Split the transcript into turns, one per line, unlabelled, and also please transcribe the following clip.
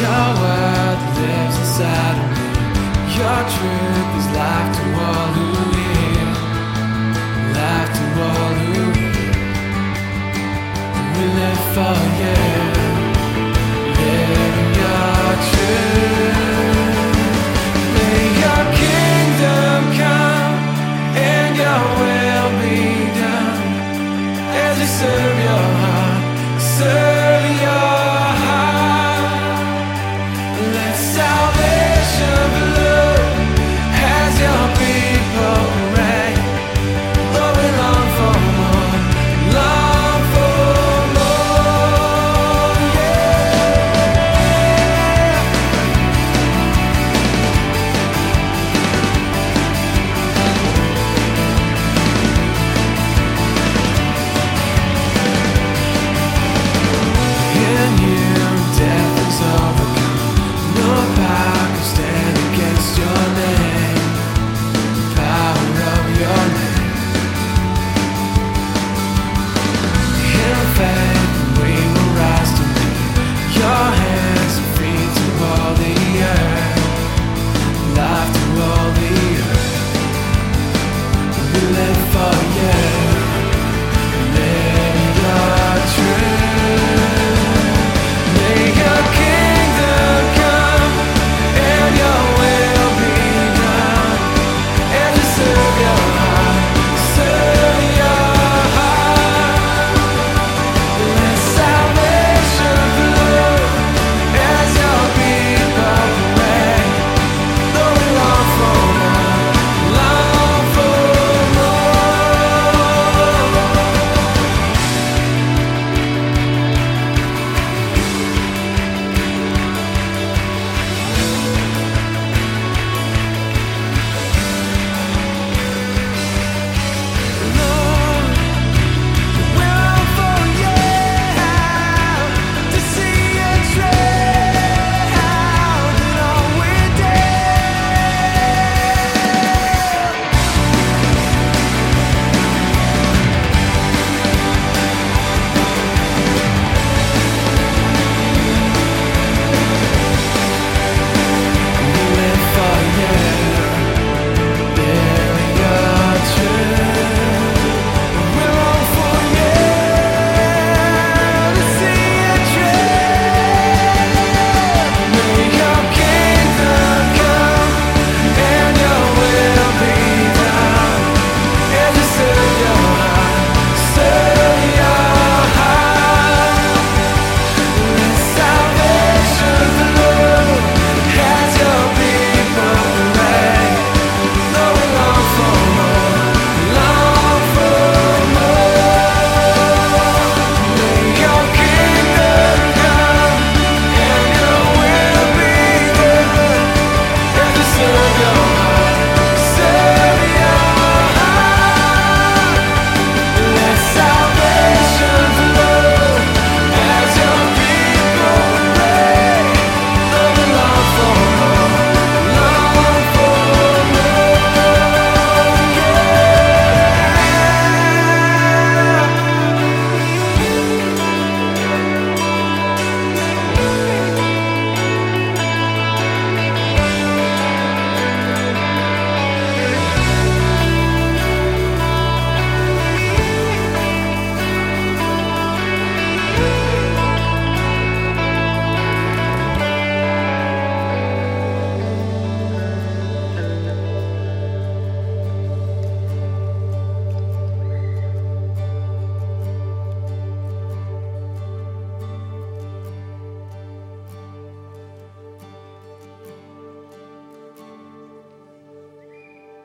Your word lives inside of me. Your truth is life to all who